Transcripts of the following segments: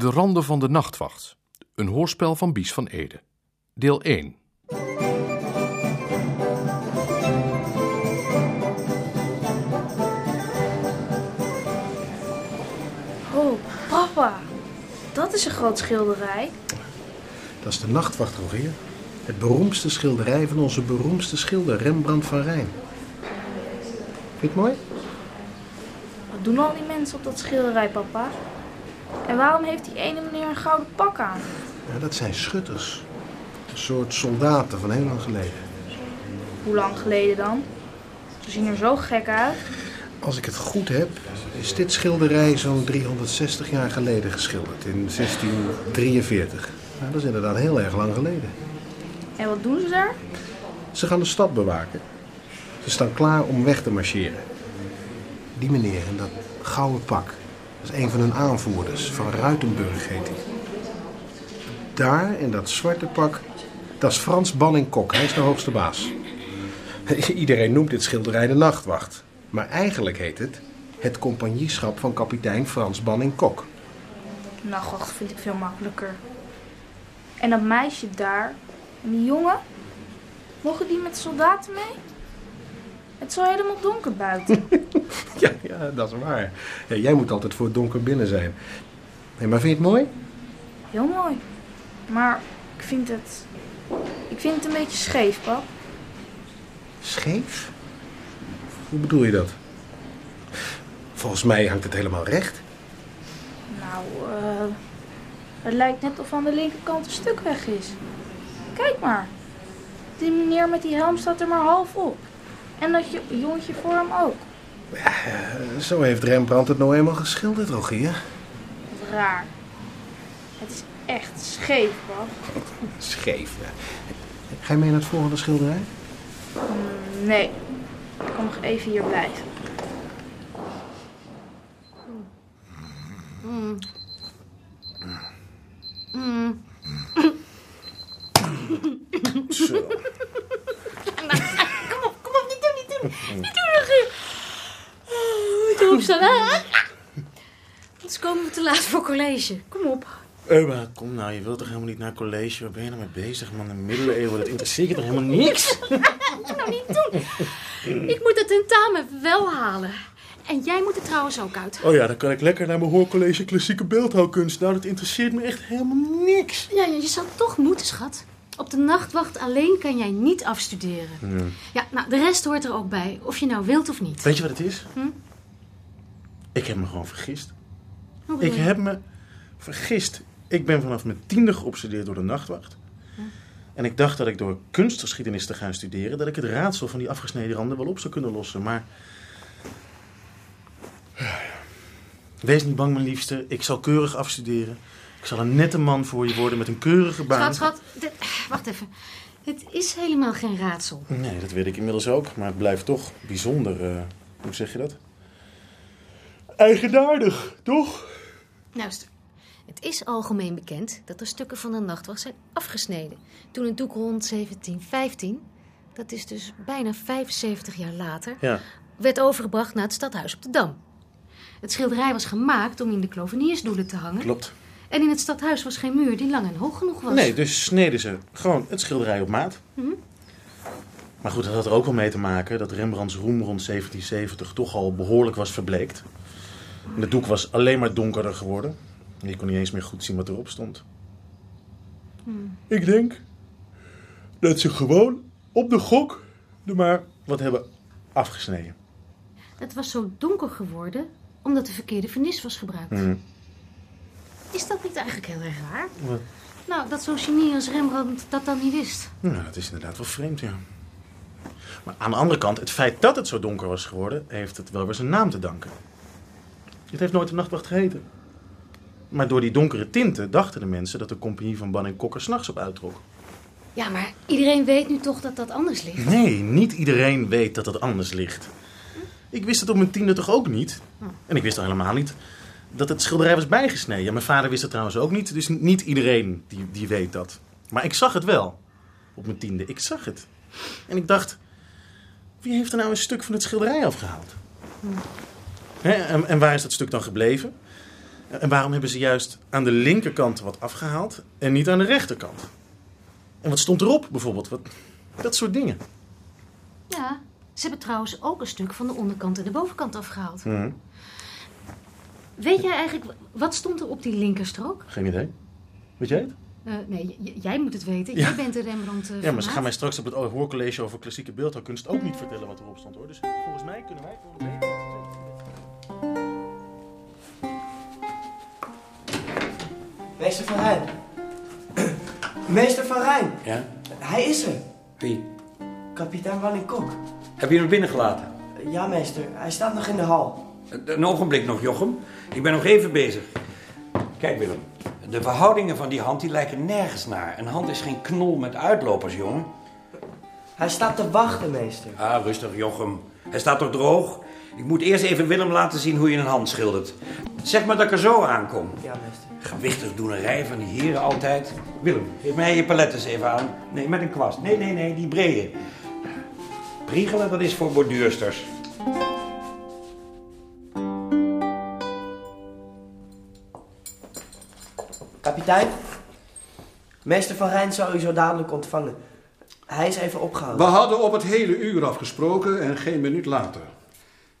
De Randen van de Nachtwacht. Een hoorspel van Bies van Ede. Deel 1. Oh, papa. Dat is een groot schilderij. Dat is de Nachtwacht, Rogier. Het beroemdste schilderij van onze beroemdste schilder, Rembrandt van Rijn. Vind je het mooi? Wat doen al die mensen op dat schilderij, papa? En waarom heeft die ene meneer een gouden pak aan? Ja, dat zijn schutters. Een soort soldaten van heel lang geleden. Hoe lang geleden dan? Ze zien er zo gek uit. Als ik het goed heb, is dit schilderij zo'n 360 jaar geleden geschilderd, in 1643. Nou, dat is inderdaad heel erg lang geleden. En wat doen ze daar? Ze gaan de stad bewaken. Ze staan klaar om weg te marcheren. Die meneer in dat gouden pak, dat is een van hun aanvoerders. Van Ruitenburg heet hij. Daar, in dat zwarte pak, dat is Frans Banning-Kok. Hij is de hoogste baas. Iedereen noemt dit schilderij de Nachtwacht. Maar eigenlijk heet het het compagnieschap van kapitein Frans Banning-Kok. Nachtwacht vind ik veel makkelijker. En dat meisje daar, en die jongen, mogen die met soldaten mee? Het is al helemaal donker buiten. Ja, ja, dat is waar. Ja, jij moet altijd voor het donker binnen zijn. Hey, maar vind je het mooi? Heel mooi. Maar ik vind het... Ik vind het een beetje scheef, pap. Scheef? Hoe bedoel je dat? Volgens mij hangt het helemaal recht. Nou, eh, het lijkt net of aan de linkerkant een stuk weg is. Kijk maar. Die meneer met die helm staat er maar half op. En dat je- jongetje voor hem ook. Ja, zo heeft Rembrandt het nou eenmaal geschilderd, Rogier. Wat raar. Het is echt scheef, pap. Scheef. ja. Ga je mee naar het volgende schilderij? Mm, Nee, ik kan nog even hier blijven. Zo. Kom op, kom op, niet doen, niet doen. Niet doen, Rogier. Oh, Moet opstaan? Anders komen we te laat voor college. Kom op. Eba, kom nou, je wilt toch helemaal niet naar college? Waar ben je nou mee bezig, man? De middeleeuwen, dat interesseert je toch helemaal niks? Moet nou niet doen. Ik moet het tentamen wel halen. En jij moet er trouwens ook uit. Oh ja, dan kan ik lekker naar mijn hoorcollege klassieke beeldhouwkunst. Nou, dat interesseert me echt helemaal niks. Ja, ja, je zal toch moeten, schat. Op de nachtwacht alleen kan jij niet afstuderen. Ja, nou, de rest hoort er ook bij. Of je nou wilt of niet. Weet je wat het is? Ik heb me gewoon vergist. Hoe bedoel Ik heb me vergist. Ik ben vanaf mijn tiende geobsedeerd door de nachtwacht. En ik dacht dat ik door kunstgeschiedenis te gaan studeren... dat ik het raadsel van die afgesneden randen wel op zou kunnen lossen. Maar... Wees niet bang, mijn liefste. Ik zal keurig afstuderen. Ik zal een nette man voor je worden met een keurige baan. Schat, schat. dit- wacht even. Het is helemaal geen raadsel. Nee, dat weet ik inmiddels ook. Maar het blijft toch bijzonder... eh, hoe zeg je dat? Eigenaardig, toch? Luister. Het is algemeen bekend dat er stukken van de nachtwacht zijn afgesneden. Toen het doek rond 1715, dat is dus bijna 75 jaar later, Ja. werd overgebracht naar het stadhuis op de Dam. Het schilderij was gemaakt om in de kloveniersdoelen te hangen. Klopt. En in het stadhuis was geen muur die lang en hoog genoeg was. Nee, dus sneden ze gewoon het schilderij op maat. Maar goed, dat had er ook wel mee te maken dat Rembrandts roem rond 1770 toch al behoorlijk was verbleekt. En het doek was alleen maar donkerder geworden. En je kon niet eens meer goed zien wat erop stond. Ik denk dat ze gewoon op de gok er maar wat hebben afgesneden. Het was zo donker geworden omdat de verkeerde vernis was gebruikt. Mhm. Is dat niet eigenlijk heel erg raar? Wat? Nou, dat zo'n genie als Rembrandt dat dan niet wist. Nou, dat is inderdaad wel vreemd, ja. Maar aan de andere kant, het feit dat het zo donker was geworden, heeft het wel weer zijn naam te danken. Het heeft nooit de nachtwacht geheten. Maar door die donkere tinten dachten de mensen dat de compagnie van Banning Kokker s'nachts op uittrok. Ja, maar iedereen weet nu toch dat dat anders ligt. Nee, niet iedereen weet dat het anders ligt. Ik wist het op mijn tiende toch ook niet? En ik wist al helemaal niet dat het schilderij was bijgesneden. Mijn vader wist het trouwens ook niet, dus niet iedereen die, die weet dat. Maar ik zag het wel. Op mijn tiende, ik zag het. En ik dacht, wie heeft er nou een stuk van het schilderij afgehaald? Hè, en, en waar is dat stuk dan gebleven? En waarom hebben ze juist aan de linkerkant wat afgehaald en niet aan de rechterkant? En wat stond erop bijvoorbeeld? Wat, dat soort dingen. Ja, ze hebben trouwens ook een stuk van de onderkant en de bovenkant afgehaald. Mhm. Weet jij eigenlijk, wat stond er op die linkerstrook? Geen idee. Weet jij het? Eh, nee, jij moet het weten. Ja. Jij bent de Rembrandt eh Ja, maar ze gaan mij straks op het hoorcollege over klassieke beeldhouwkunst ook niet vertellen wat erop stond hoor. Dus volgens mij kunnen wij Meester Van Rijn. Meester Van Rijn. Ja? Hij is er. Wie? Kapitein Wanning Kok. Heb je hem binnengelaten? Ja, meester. Hij staat nog in de hal. Een ogenblik nog, Jochem. Ik ben nog even bezig. Kijk, Willem. De verhoudingen van die hand die lijken nergens naar. Een hand is geen knol met uitlopers, jongen. Hij staat te wachten, meester. Ah, rustig, Jochem. Hij staat toch droog? Ik moet eerst even Willem laten zien hoe je een hand schildert. Zeg maar dat ik er zo aankom. Ja, meester. Gewichtig doenerij van die heren altijd. Willem, geef mij je paletten eens even aan. Nee, met een kwast. Nee, nee, nee, die brede. Priegelen, dat is voor borduursters. Kapitein. Meester Van Rijn zal u zo dadelijk ontvangen. Hij is even We opgehouden. hadden op het hele uur afgesproken en geen minuut later.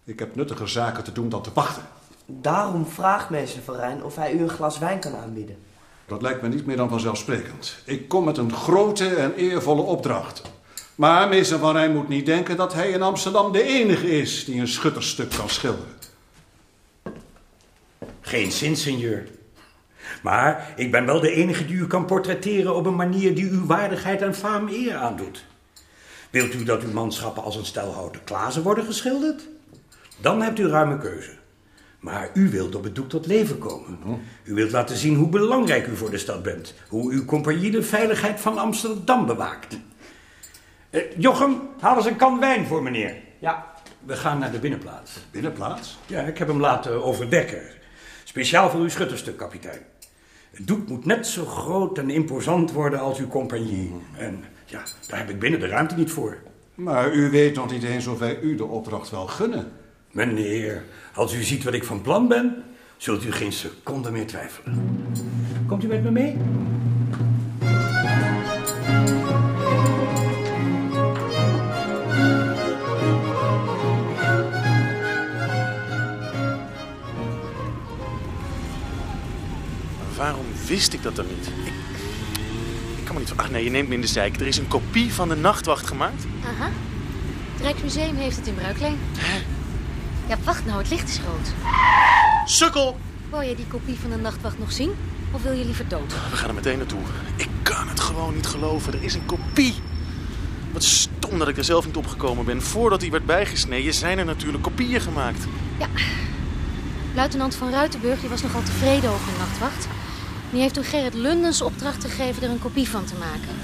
Ik heb nuttiger zaken te doen dan te wachten. Daarom vraagt meester Van Rijn of hij u een glas wijn kan aanbieden. Dat lijkt me niet meer dan vanzelfsprekend. Ik kom met een grote en eervolle opdracht. Maar meester Van Rijn moet niet denken dat hij in Amsterdam de enige is die een schutterstuk kan schilderen. Geen zin, seigneur. Maar ik ben wel de enige die u kan portretteren op een manier die uw waardigheid en faam eer aandoet. Wilt u dat uw manschappen als een stel houten klazen worden geschilderd? Dan hebt u ruime keuze. Maar u wilt op het doek tot leven komen. U wilt laten zien hoe belangrijk u voor de stad bent. Hoe uw compagnie de veiligheid van Amsterdam bewaakt. Eh, Jochem, haal eens een kan wijn voor meneer. Ja, we gaan naar de binnenplaats. Binnenplaats? Ja, ik heb hem laten overdekken. Speciaal voor uw schutterstuk, kapitein. Het doek moet net zo groot en imposant worden als uw compagnie. En ja, daar heb ik binnen de ruimte niet voor. Maar u weet nog niet eens of wij u de opdracht wel gunnen. Meneer, als u ziet wat ik van plan ben, zult u geen seconde meer twijfelen. Komt u met me mee? Waarom wist ik dat dan niet? Ik, ik kan me niet... Ach nee, je neemt me in de zeik. Er is een kopie van de nachtwacht gemaakt. Aha. Het Rijksmuseum heeft het in bruikleen. Ja, wacht nou, het licht is rood. Sukkel! Wil jij die kopie van de nachtwacht nog zien? Of wil je liever dood? We gaan er meteen naartoe. Ik kan het gewoon niet geloven. Er is een kopie. Wat stom dat ik er zelf niet opgekomen ben. Voordat hij werd bijgesneden zijn er natuurlijk kopieën gemaakt. Luitenant van Ruitenburg die was nogal tevreden over de nachtwacht. Die heeft toen Gerrit Lundens opdracht gegeven er een kopie van te maken.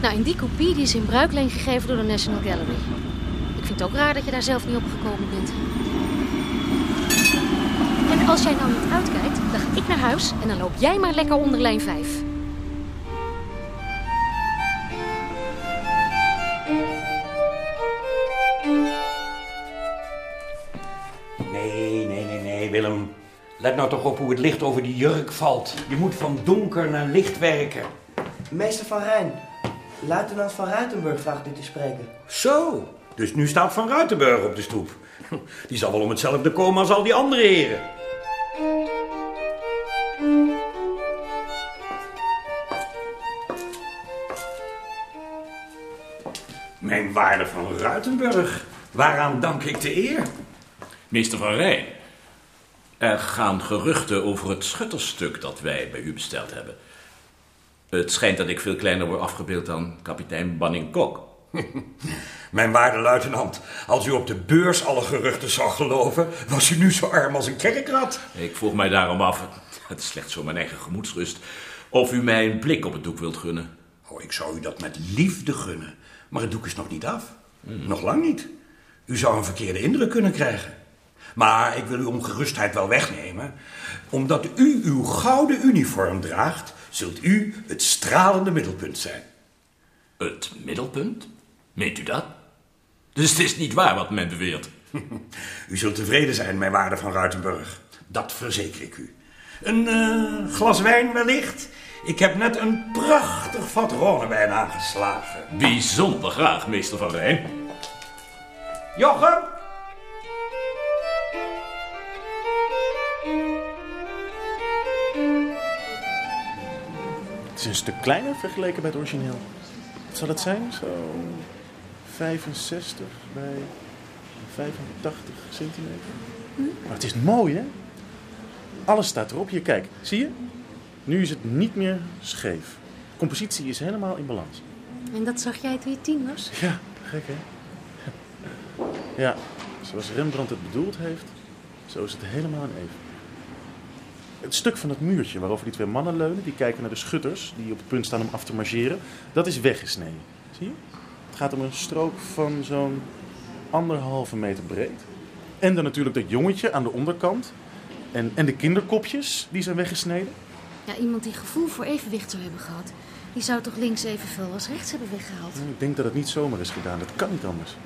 Nou, en die kopie die is in bruikleen gegeven door de National Gallery. Ik vind het ook raar dat je daar zelf niet op gekomen bent. En als jij nou niet uitkijkt, dan ga ik naar huis en dan loop jij maar lekker onder lijn 5. Nee, nee, nee, nee, Willem. Let nou toch op hoe het licht over die jurk valt. Je moet van donker naar licht werken. Meester Van Rijn. Luitenant van Ruitenburg vraagt u te spreken. Zo, dus nu staat Van Ruitenburg op de stoep. Die zal wel om hetzelfde komen als al die andere heren. Mijn waarde van Ruitenburg, waaraan dank ik de eer? Meester Van Rijn, er gaan geruchten over het schutterstuk dat wij bij u besteld hebben. Het schijnt dat ik veel kleiner word afgebeeld dan kapitein Banning Kok. Mijn waarde luitenant, als u op de beurs alle geruchten zou geloven, was u nu zo arm als een kerkrat. Ik vroeg mij daarom af, het is slechts voor mijn eigen gemoedsrust, of u mij een blik op het doek wilt gunnen. Oh, ik zou u dat met liefde gunnen. Maar het doek is nog niet af. Nog lang niet. U zou een verkeerde indruk kunnen krijgen. Maar ik wil uw ongerustheid wel wegnemen. Omdat u uw gouden uniform draagt, zult u het stralende middelpunt zijn. Het middelpunt? Meent u dat? Dus het is niet waar wat men beweert. U zult tevreden zijn, mijn waarde van Ruitenburg. Dat verzeker ik u. Een eh, glas wijn wellicht? Ik heb net een prachtig vat Rhônewijn aangeslagen. Bijzonder graag, meester Van Rijn. Jochem? Het is een stuk kleiner vergeleken het origineel. Wat zal het zijn? Zo 65 bij 85 centimeter. Maar het is mooi, hè? Alles staat erop. Hier, kijk. Zie je? Nu is het niet meer scheef. De compositie is helemaal in balans. En dat zag jij toen je tien was? Ja, gek, hè? Ja, zoals Rembrandt het bedoeld heeft, zo is het helemaal in even. Het stuk van het muurtje waarover die twee mannen leunen, die kijken naar de schutters die op het punt staan om af te marcheren, dat is weggesneden. Zie je? Het gaat om een strook van zo'n anderhalve meter breed. En dan natuurlijk dat jongetje aan de onderkant. En, en de kinderkopjes, die zijn weggesneden. Ja, iemand die gevoel voor evenwicht zou hebben gehad. Die zou toch links evenveel als rechts hebben weggehaald? Ik denk dat het niet zomaar is gedaan. Dat kan niet anders.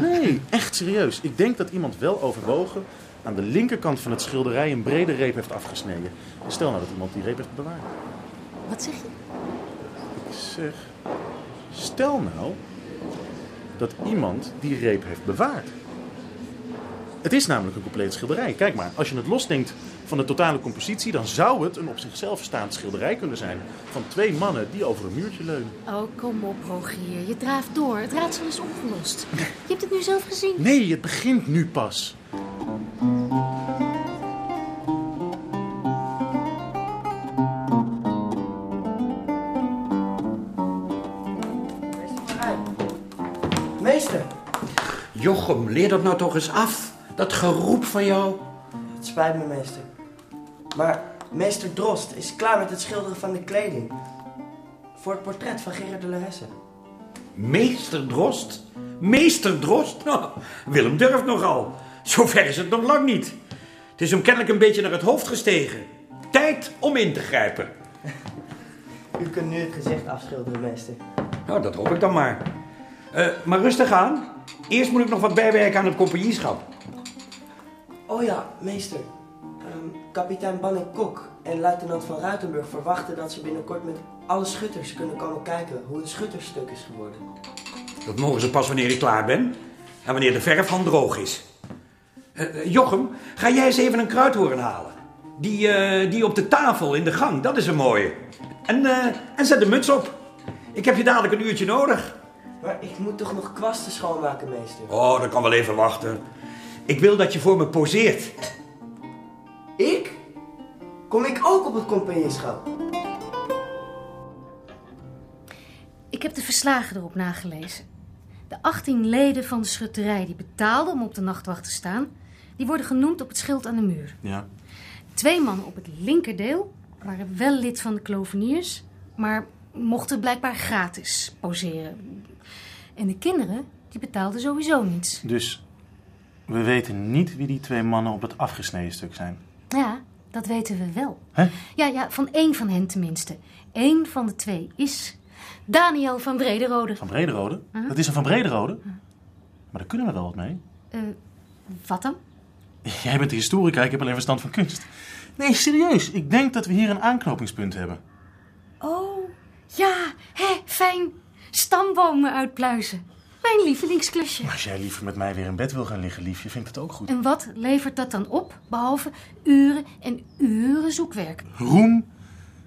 Nee, echt serieus. Ik denk dat iemand wel overwogen aan de linkerkant van het schilderij een brede reep heeft afgesneden. En stel nou dat iemand die reep heeft bewaard. Wat zeg je? Ik zeg, stel nou dat iemand die reep heeft bewaard. Het is namelijk een compleet schilderij. Kijk maar, als je het losdenkt van de totale compositie, dan zou het een op zichzelf staand schilderij kunnen zijn. Van twee mannen die over een muurtje leunen. Oh, kom op, Rogier. Je draaft door. Het raadsel is opgelost. Je hebt het nu zelf gezien. Nee, het begint nu pas. Jochem, leer dat nou toch eens af. Dat geroep van jou. het spijt me, meester. Maar meester Drost is klaar met het schilderen van de kleding. Voor het portret van Gerard de Laresse. Meester Drost? Meester Drost? Nou, Willem durft nogal. Zover is het nog lang niet. Het is hem kennelijk een beetje naar het hoofd gestegen. Tijd om in te grijpen. U kunt nu het gezicht afschilderen, meester. Nou, dat hoop ik dan maar. Eh, maar rustig aan. Eerst moet ik nog wat bijwerken aan het compagnieschap. Oh ja, meester. Ehm, kapitein Banning Kok en luitenant van Ruitenburg verwachten dat ze binnenkort met alle schutters kunnen komen kijken hoe een schutterstuk is geworden. Dat mogen ze pas wanneer ik klaar ben. En wanneer de verfhand droog is. Eh, eh, Jochem, ga jij eens even een kruidhoorn halen. Die, die op de tafel in de gang, dat is een mooie. En, en zet de muts op. Ik heb je dadelijk een uurtje nodig. Maar ik moet toch nog kwasten schoonmaken, meester? Oh, dat kan wel even wachten. Ik wil dat je voor me poseert. Ik? Kom ik ook op het compagnieschap? Ik heb de verslagen erop nagelezen. De 18 leden van de schutterij die betaalden om op de nachtwacht te staan, die worden genoemd op het schild aan de muur. Ja. Twee mannen op het linkerdeel waren wel lid van de Kloveniers, maar mochten blijkbaar gratis poseren. En de kinderen, die betaalden sowieso niets. Dus we weten niet wie die twee mannen op het afgesneden stuk zijn. Ja, dat weten we wel. Hè? Ja, ja, van één van hen tenminste. Eén van de twee is Daniel van Brederode. Van Brederode? Dat is een van Brederode? Maar daar kunnen we wel wat mee. Eh, wat dan? Jij bent de historica, ik heb alleen verstand van kunst. Nee, serieus. Ik denk dat we hier een aanknopingspunt hebben. Oh, ja, hè, fijn. Stambomen uitpluizen. Mijn lievelingsklusje. Maar als jij liever met mij weer in bed wil gaan liggen, liefje, vind ik het ook goed. En wat levert dat dan op, behalve uren en uren zoekwerk? Roem,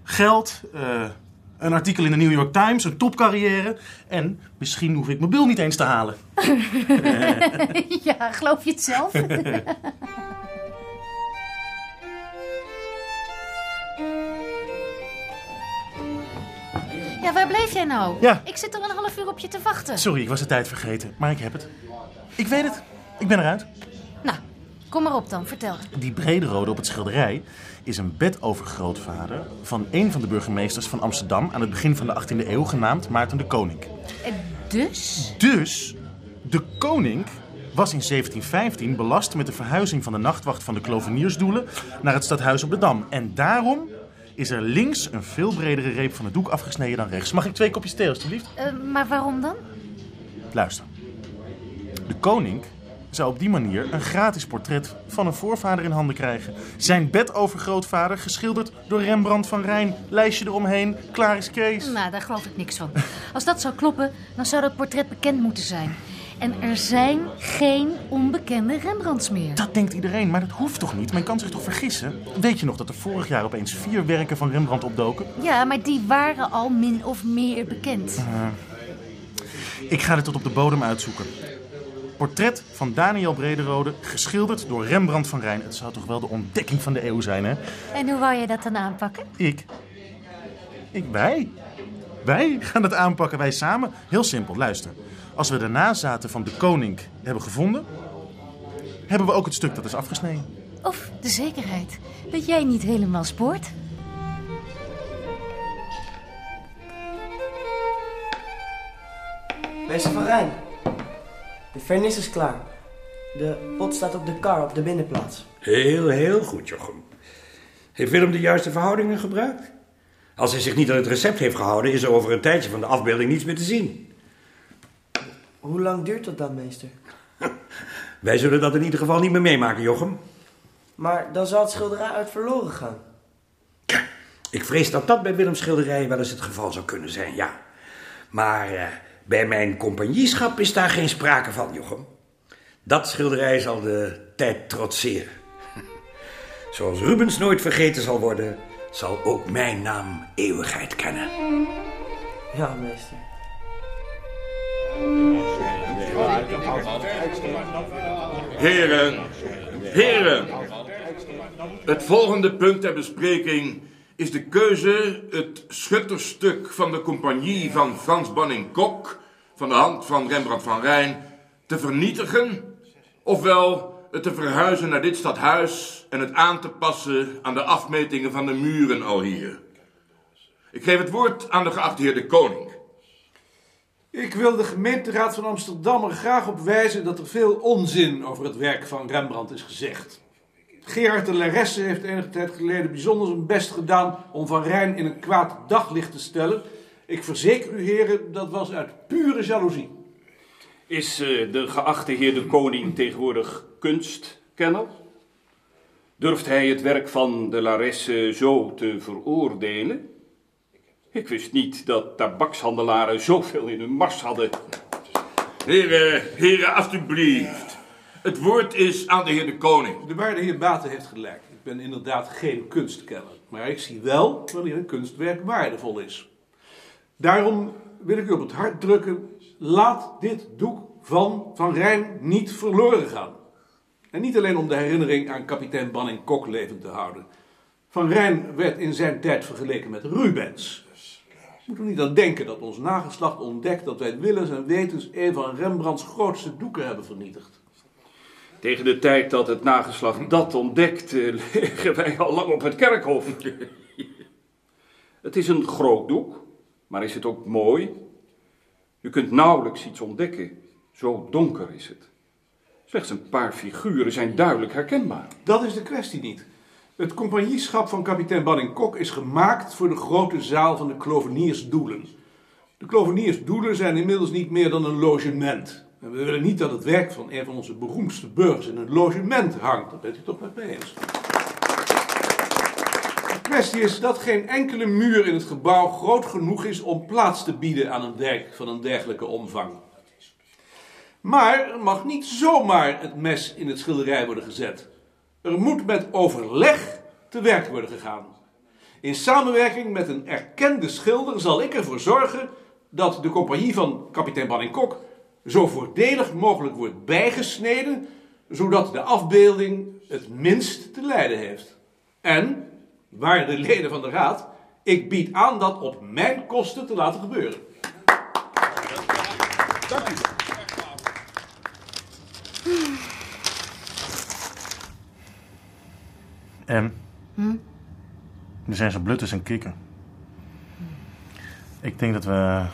geld, eh, een artikel in de New York Times, een topcarrière. En misschien hoef ik mijn bil niet eens te halen. ja, geloof je het zelf? jij nou? Ja. Ik zit al een half uur op je te wachten. Sorry, ik was de tijd vergeten, maar ik heb het. Ik weet het. Ik ben eruit. Nou, kom maar op dan, vertel. Die Brederode op het schilderij is een bedovergrootvader van een van de burgemeesters van Amsterdam aan het begin van de 18e eeuw, genaamd Maarten de Koning. En dus? Dus de koning was in 1715 belast met de verhuizing van de nachtwacht van de kloveniersdoelen naar het stadhuis op de Dam. En daarom is er links een veel bredere reep van het doek afgesneden dan rechts. Mag ik twee kopjes thee, alstublieft? Eh, maar waarom dan? Luister. De koning zou op die manier een gratis portret van een voorvader in handen krijgen. Zijn bedovergrootvader, geschilderd door Rembrandt van Rijn. Lijstje eromheen, klaar is Kees. Nou, daar geloof ik niks van. Als dat zou kloppen, dan zou dat portret bekend moeten zijn. En er zijn geen onbekende Rembrandts meer. Dat denkt iedereen, maar dat hoeft toch niet? Men kan zich toch vergissen? Weet je nog dat er vorig jaar opeens vier werken van Rembrandt opdoken? Ja, maar die waren al min of meer bekend. Uh, ik ga dit tot op de bodem uitzoeken. Portret van Daniel Brederode, geschilderd door Rembrandt van Rijn. Het zou toch wel de ontdekking van de eeuw zijn, hè? En hoe wou je dat dan aanpakken? Ik? Ik, wij? Wij gaan het aanpakken, wij samen. Heel simpel, luister. Als we de nazaten van de koning hebben gevonden, hebben we ook het stuk dat is afgesneden. Of de zekerheid dat jij niet helemaal spoort. Meester Van Rijn, de vernis is klaar. De pot staat op de kar op de binnenplaats. Heel, heel goed, Jochem. Heeft Willem de juiste verhoudingen gebruikt? Als hij zich niet aan het recept heeft gehouden, is er over een tijdje van de afbeelding niets meer te zien. Hoe lang duurt dat dan, meester? Wij zullen dat in ieder geval niet meer meemaken, Jochem. Maar dan zal het schilderij uit verloren gaan. Ja, ik vrees dat dat bij Willems schilderij wel eens het geval zou kunnen zijn, ja. Maar uh, bij mijn compagnieschap is daar geen sprake van, Jochem. Dat schilderij zal de tijd trotseren. Zoals Rubens nooit vergeten zal worden, zal ook mijn naam eeuwigheid kennen. Ja, meester. Heren, heren. Het volgende punt ter bespreking is de keuze het schutterstuk van de compagnie van Frans Banning-Kok van de hand van Rembrandt van Rijn te vernietigen, ofwel het te verhuizen naar dit stadhuis en het aan te passen aan de afmetingen van de muren al hier. Ik geef het woord aan de geachte heer de koning. Ik wil de gemeenteraad van Amsterdam er graag op wijzen dat er veel onzin over het werk van Rembrandt is gezegd. Gerard de Laresse heeft enige tijd geleden bijzonder zijn best gedaan om Van Rijn in een kwaad daglicht te stellen. Ik verzeker u heren, dat was uit pure jaloezie. Is uh, de geachte heer de koning tegenwoordig kunstkenner? Durft hij het werk van de Laresse zo te veroordelen? Ik wist niet dat tabakshandelaren zoveel in hun mars hadden. Heren, heren, alstublieft. Het woord is aan de heer de koning. De waarde heer Baten heeft gelijk. Ik ben inderdaad geen kunstkenner. Maar ik zie wel wanneer een kunstwerk waardevol is. Daarom wil ik u op het hart drukken. Laat dit doek van Van Rijn niet verloren gaan. En niet alleen om de herinnering aan kapitein Banning Kok levend te houden. Van Rijn werd in zijn tijd vergeleken met Rubens. Moeten we niet aan denken dat ons nageslacht ontdekt dat wij willens en wetens een van Rembrandts grootste doeken hebben vernietigd. Tegen de tijd dat het nageslacht dat ontdekt, eh, liggen wij al lang op het kerkhof. het is een groot doek, maar is het ook mooi? Je kunt nauwelijks iets ontdekken, zo donker is het. Slechts een paar figuren zijn duidelijk herkenbaar. Dat is de kwestie niet. Het compagnieschap van kapitein Banning-Kok is gemaakt voor de grote zaal van de kloveniersdoelen. De kloveniersdoelen zijn inmiddels niet meer dan een logement. En we willen niet dat het werk van een van onze beroemdste burgers in een logement hangt. Dat bent u toch met mij eens? De kwestie is dat geen enkele muur in het gebouw groot genoeg is om plaats te bieden aan een werk van een dergelijke omvang. Maar er mag niet zomaar het mes in het schilderij worden gezet. Er moet met overleg te werk worden gegaan. In samenwerking met een erkende schilder zal ik ervoor zorgen dat de compagnie van kapitein Banning-Kok zo voordelig mogelijk wordt bijgesneden, zodat de afbeelding het minst te lijden heeft. En, waarde leden van de raad, ik bied aan dat op mijn kosten te laten gebeuren. Dank u. En? Hm? We zijn zo blut als een kikker. Ik denk dat we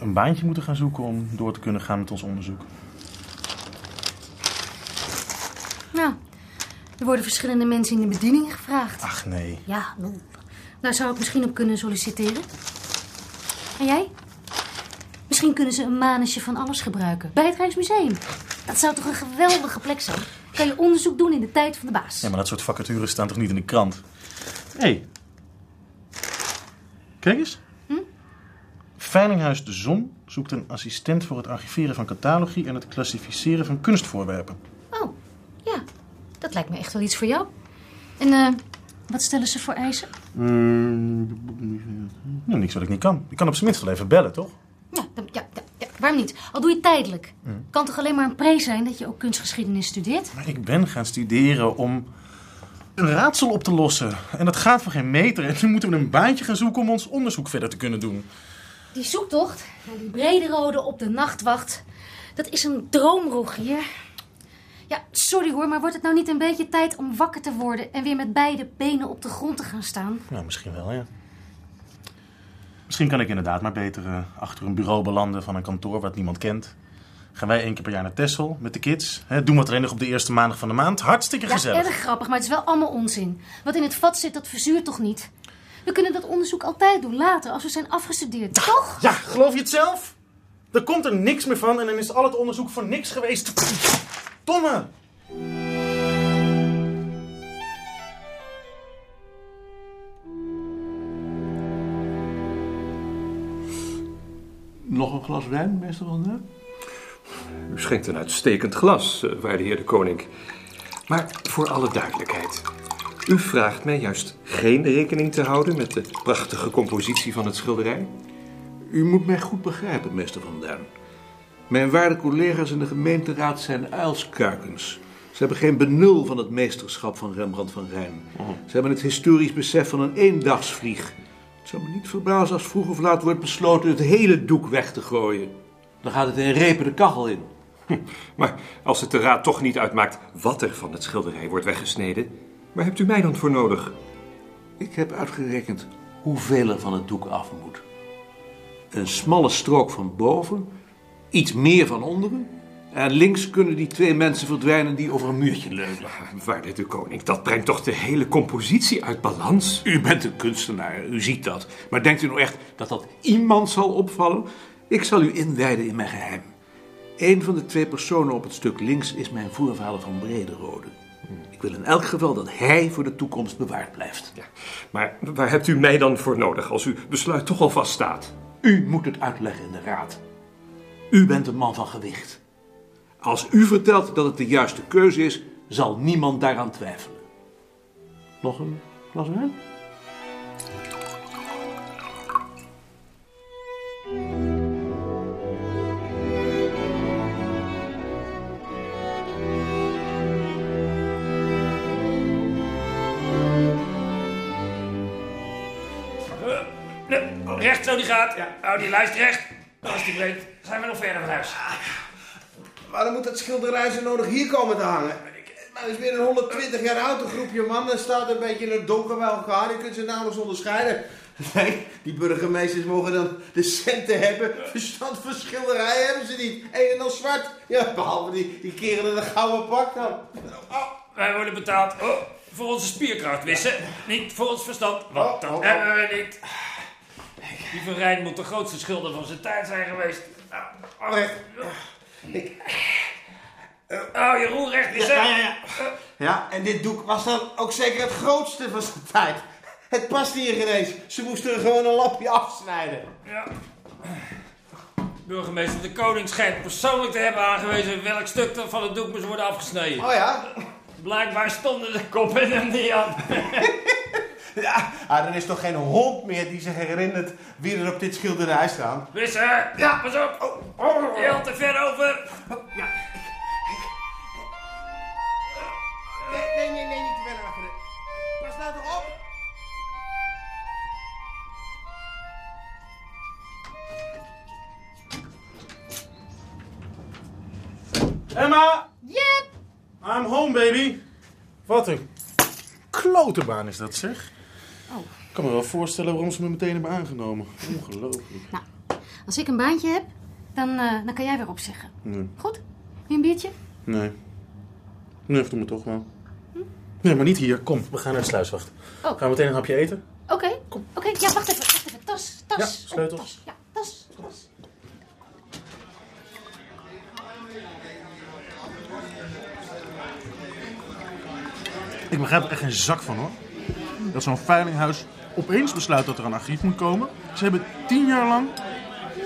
een baantje moeten gaan zoeken om door te kunnen gaan met ons onderzoek. Nou, er worden verschillende mensen in de bediening gevraagd. Ach nee. Ja, nou, daar zou ik misschien op kunnen solliciteren. En jij? Misschien kunnen ze een manusje van alles gebruiken. Bij het Rijksmuseum. Het zou toch een geweldige plek zijn? Kan je onderzoek doen in de tijd van de baas? Ja, maar dat soort vacatures staan toch niet in de krant? Hé. Hey. Kijk eens. Hm? Veilinghuis De Zon zoekt een assistent voor het archiveren van catalogie en het klassificeren van kunstvoorwerpen. Oh, ja. Dat lijkt me echt wel iets voor jou. En eh, wat stellen ze voor eisen? Mm, nou, niks wat ik niet kan. Ik kan op zijn minst wel even bellen, toch? Ja, dan- ja, ja, ja, waarom niet? Al doe je het tijdelijk. Hm. Kan toch alleen maar een pre zijn dat je ook kunstgeschiedenis studeert? Maar ik ben gaan studeren om een raadsel op te lossen. En dat gaat voor geen meter. En nu moeten we een baantje gaan zoeken om ons onderzoek verder te kunnen doen. Die zoektocht naar die brede rode op de nachtwacht, dat is een droom, Rogier. Ja, sorry hoor, maar wordt het nou niet een beetje tijd om wakker te worden en weer met beide benen op de grond te gaan staan? Nou, misschien wel, ja. Misschien kan ik inderdaad maar beter eh, achter een bureau belanden van een kantoor wat niemand kent. Gaan wij één keer per jaar naar Texel met de kids. Hè, doen we het alleen nog op de eerste maandag van de maand. Hartstikke Ja, gezellig. erg grappig, maar het is wel allemaal onzin. Wat in het vat zit, dat verzuurt toch niet? We kunnen dat onderzoek altijd doen, later, als we zijn afgestudeerd, toch? Ja, geloof je het zelf? Er komt er niks meer van en dan is al het onderzoek voor niks geweest. Domme! Nog een glas wijn, meester Van Duin? U schenkt een uitstekend glas, eh, waarde heer de koning. Maar voor alle duidelijkheid. U vraagt mij juist geen rekening te houden met de prachtige compositie van het schilderij? U moet mij goed begrijpen, meester Van Duin. Mijn waarde collega's in de gemeenteraad zijn uilskuikens. Ze hebben geen benul van het meesterschap van Rembrandt van Rijn. Ze hebben het historisch besef van een eendagsvlieg. Het zou me niet verbazen als vroeg of laat wordt besloten het hele doek weg te gooien. Dan gaat het in repen de kachel in. Maar als het de raad toch niet uitmaakt wat er van het schilderij wordt weggesneden, waar hebt u mij dan voor nodig? Ik heb uitgerekend hoeveel er van het doek af moet. Een smalle strook van boven, iets meer van onderen. En links kunnen die twee mensen verdwijnen die over een muurtje leunen. Waarde de koning, dat brengt toch de hele compositie uit balans? U bent een kunstenaar, u ziet dat. Maar denkt u nou echt dat dat iemand zal opvallen? Ik zal u inwijden in mijn geheim. Een van de twee personen op het stuk links is mijn voorvader van Brederode. Ik wil in elk geval dat hij voor de toekomst bewaard blijft. Maar waar hebt u mij dan voor nodig als uw besluit toch al vaststaat? U moet het uitleggen in de raad. U bent een man van gewicht. Als u vertelt dat het de juiste keuze is, zal niemand daaraan twijfelen. Nog een glas wijn? Recht zo die gaat. Ja. Oh, die lijst recht. Alsjeblieft. Zijn we nog verder van huis? Maar dan moet dat schilderij zo nodig hier komen te hangen. Maar het is weer een 120 jaar oud een groepje mannen. staat een beetje in het donker bij elkaar. Je kunt ze nauwelijks onderscheiden. Nee, die burgemeesters mogen dan de centen hebben. Verstand van schilderij hebben ze niet. Een en al zwart. Ja, behalve die, die kerel in een gouden pak dan. Wij worden betaald oh, voor onze spierkracht, wissen. Niet voor ons verstand. Want dat Oh, oh. hebben we niet. Die van Rijn moet de grootste schilder van zijn tijd zijn geweest. Nou, recht. Oh, Jeroen, recht is Ja, ja, ja. Ja, en dit doek was dan ook zeker het grootste van zijn tijd. Het past hier geen eens. Ze moesten er gewoon een lapje afsnijden. Ja. Burgemeester de Koning schijnt persoonlijk te hebben aangewezen welk stuk van het doek moest worden afgesneden. Oh ja? Blijkbaar stonden de koppen hem niet aan. Ja, ah, er is toch geen hond meer die zich herinnert wie er op dit schilderij staan. Wissen, ja, pas op. Oh, Heel te ver over. Ja. Nee, nee, nee, nee, niet te ver naar achteren. Pas nou toch op. Emma! Yep! I'm home, baby. Wat een klotenbaan is dat, zeg. Oh. Ik kan me wel voorstellen waarom ze me meteen hebben aangenomen. Ongelooflijk. Nou, als ik een baantje heb, dan, eh, dan kan jij weer opzeggen. Goed? Wil een biertje? Nee. Nee, doe me toch wel. Hm? Nee, maar niet hier. Kom, we gaan naar de sluiswacht. Oh. Gaan we meteen een hapje eten? Oké. Okay. Oké, ja, wacht even. Wacht even. Tas, tas. Ja, oh, sleutels. Ja, tas, tas. Ik begrijp er echt geen zak van hoor. Dat zo'n veilinghuis opeens besluit dat er een archief moet komen. Ze hebben tien jaar lang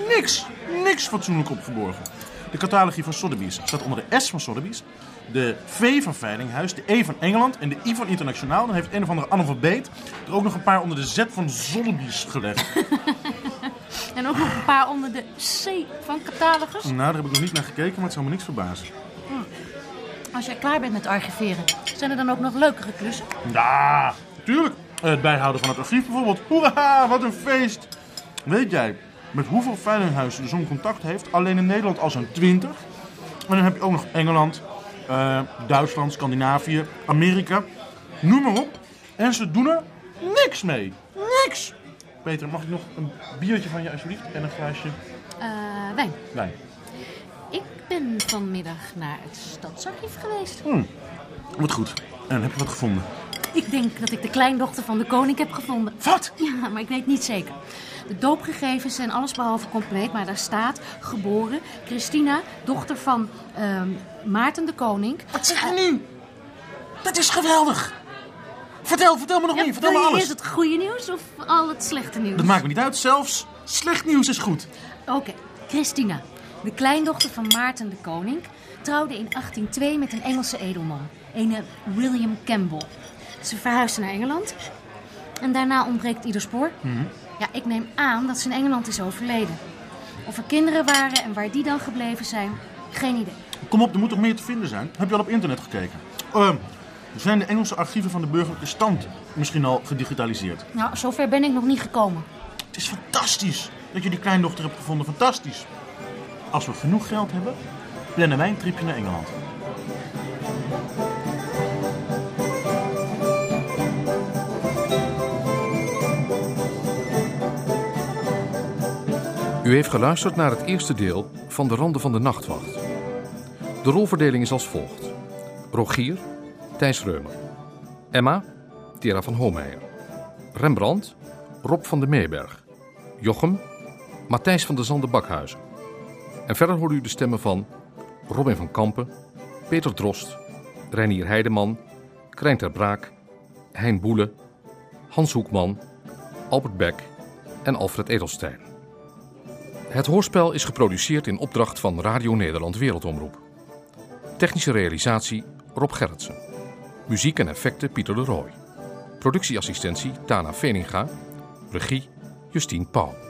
niks, niks fatsoenlijk opgeborgen. De catalogie van Sotheby's staat onder de S van Sotheby's. De V van Veilinghuis, de E van Engeland en de I van Internationaal. Dan heeft een of andere analfabeet er ook nog een paar onder de Z van Sotheby's gelegd. En ook nog een paar onder de C van catalogus. nou, daar heb ik nog niet naar gekeken, maar het zou me niks verbazen. Als jij klaar bent met archiveren, zijn er dan ook nog leukere klussen? Ja, tuurlijk. Het bijhouden van het archief bijvoorbeeld. Hoera, wat een feest. Weet jij met hoeveel veilinghuizen zo'n contact heeft? Alleen in Nederland al zo'n 20. En dan heb je ook nog Engeland, eh, Duitsland, Scandinavië, Amerika. Noem maar op. En ze doen er niks mee. Niks. Peter, mag ik nog een biertje van je alsjeblieft? En een glaasje Eh, wijn. wijn. Ik ben vanmiddag naar het stadsarchief geweest. Hm. Wat goed. En heb je wat gevonden? Ik denk dat ik de kleindochter van de koning heb gevonden. Wat? Ja, maar ik weet niet zeker. De doopgegevens zijn allesbehalve compleet, maar daar staat geboren Christina, dochter van ehm, Maarten de Koning. Wat zeg je nu? Dat is geweldig. Vertel, vertel me nog Ja, meer. Vertel me alles. eerst het goede nieuws of al het slechte nieuws? Dat maakt me niet uit. Zelfs slecht nieuws is goed. Oké, Christina, de kleindochter van Maarten de Koning, trouwde in 1802 met een Engelse edelman, een William Campbell. Ze verhuisde naar Engeland en daarna ontbreekt ieder spoor. Ja, ik neem aan dat ze in Engeland is overleden. Of er kinderen waren en waar die dan gebleven zijn, geen idee. Kom op, er moet toch meer te vinden zijn? Heb je al op internet gekeken? Ehm, zijn de Engelse archieven van de burgerlijke stand misschien al gedigitaliseerd? Nou, zover ben ik nog niet gekomen. Het is fantastisch dat je die kleindochter hebt gevonden. Fantastisch. Als we genoeg geld hebben, plannen wij een tripje naar Engeland. U heeft geluisterd naar het eerste deel van De Randen van de Nachtwacht. De rolverdeling is als volgt. Rogier, Thijs Reumer. Emma, Tera van Hoomeijer. Rembrandt, Rob van de Meeberg. Jochem, Matthijs van de Zande Bakhuizen. En verder hoort u de stemmen van Robin van Kampen, Peter Drost, Reinier Heideman, Krijn ter Braak, Hein Boele, Hans Hoekman, Albert Beck en Alfred Edelstein. Het hoorspel is geproduceerd in opdracht van Radio Nederland Wereldomroep. Technische realisatie Rob Gerritsen. Muziek en effecten Pieter de Rooij. Productieassistentie Tana Veninga. Regie Justine Pauw.